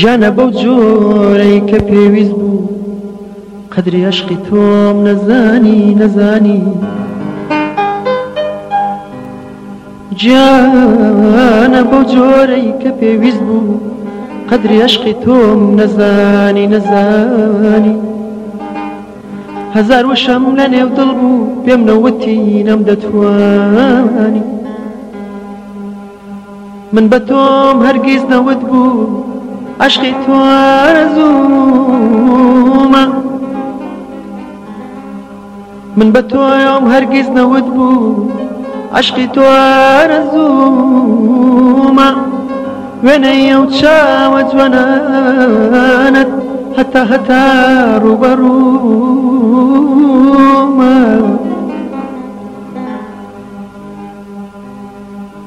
ژیانە بەو جۆرەی کە پێویست بوو قدری عشقی تۆم نەزانی نەزانی جیانە بەو جۆرەی کە پێویست بوو قدری عشقی تۆم نەزانی نەزانی هەزار وشەم لە نێو دڵ بوو پێم نەوتی نەم دەتوانی من بە تۆم هەرگیز نەوت بوو عشق تو آرزومە من بە تۆیام هەرگیز نەوت بوو عشقی تو آرزومە وێنەی ئەو چاوە جوانانت هەتا هەتا ڕوبەڕوو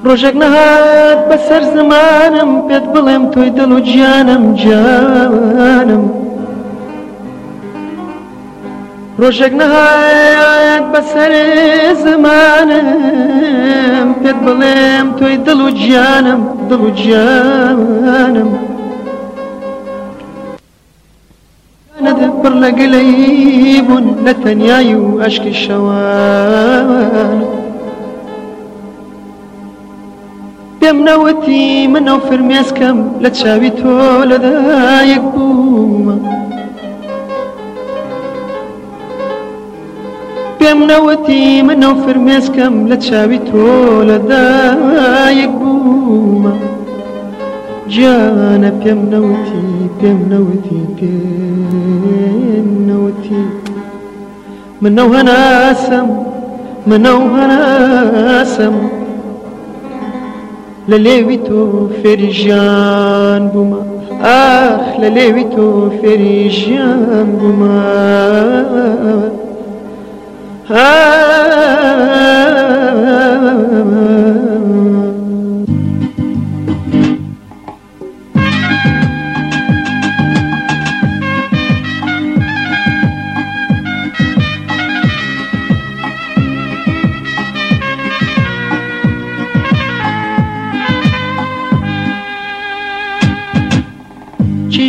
ڕۆژێک نەهات بەسەر زمانم پێت بڵێم تۆی دڵ و گیانم جانم ڕۆژێک نەهایەت بەسەر زمانم پێت بڵێم تۆی دڵ و گیانم دڵ و گیانم پڕ لە گەلەی بوون لە تەنیایی و ئەشکی شەوان. پێم نەوەتی منە فرمێسکەم لە چاوی تۆ لەدایەک بوومە پێم نەوەتی منە فرمێسکەم لە چاوی تۆ لەدایەک بوومە جیانە پێم نەوتی پێم نەوتی پێم نەوتی منە هەناسم منە هەناسم لليويتو فرجان بوما آخ لليويتو فرجان بوما آه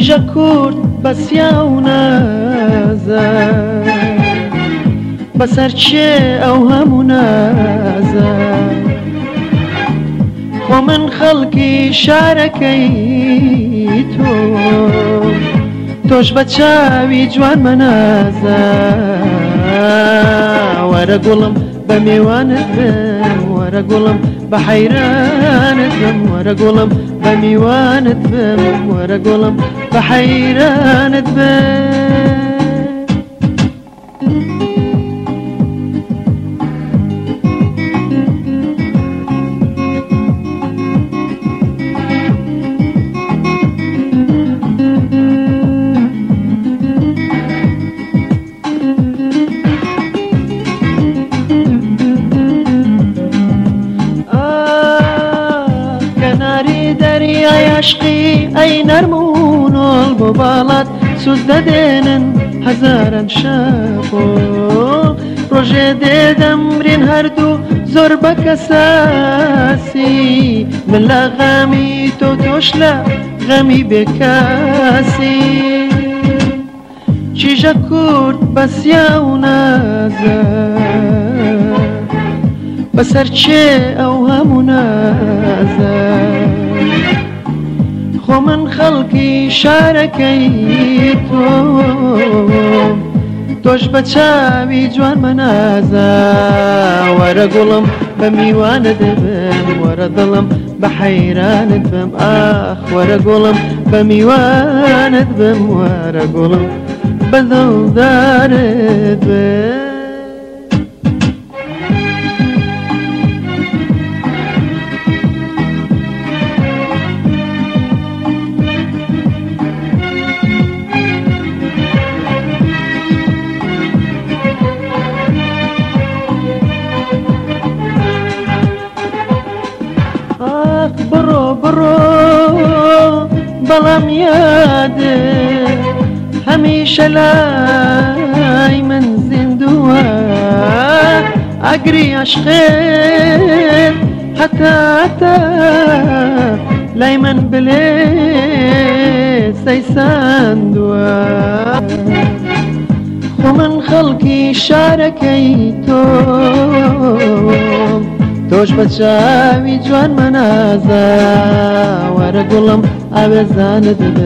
میژە کورد بەسیا و نازە بەسەرچێ ئەو هەموو نازە خۆ من خەڵکی شارەکەی تۆ تۆش بە چاوی جوان مەنازە وەرە گوڵم بە میێوانت وەرە گوڵم بە حەیران ورا قلم بميوان بم ورا قلم بحيران تبم عشقی ئەی نەرمونۆڵ بۆ باڵات سوز دەدێنن هەزاران شەپۆ ڕۆژێ دێدەمرێن هەردوو زۆر بە کەساسی من لە غەمی تۆ تۆش لە غەمی بێکاسی چیژە کورد بەسیا و نازە بەسەر چێ ئەو هەموو نازە خۆ من خەڵکی شارەکەی تۆ تۆش بە چاوی جوان مەنازە وەرە گوڵم بە میوانە دەبم وەرە دڵم بە حەیرانت بم ئاخ وەرە گوڵم بە میوانت بم وەرە گوڵم بەدڵدارت بم ظلم يدك همیشه لای من زندوه اگری عشقت حتا حتا لای من بله سیسندوه خو من خلقی شارکی تو تۆش بە چاوی جوان مەنازە وەرە گوڵم ئاوێزانت بن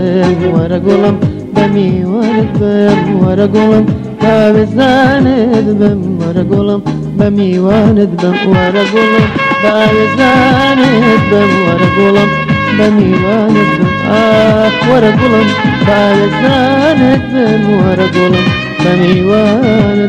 وەرە گوڵم بەمیوەت بم وەرە گوڵم تاوێزانت بم وەرە گوڵم بە میوانت بم وەرە گوڵم باوێزانت بم وەرە گوڵم بە میوانت بم ئاخ وەرە گوڵم باوێزانت بم وەرە گوڵم بە میوانت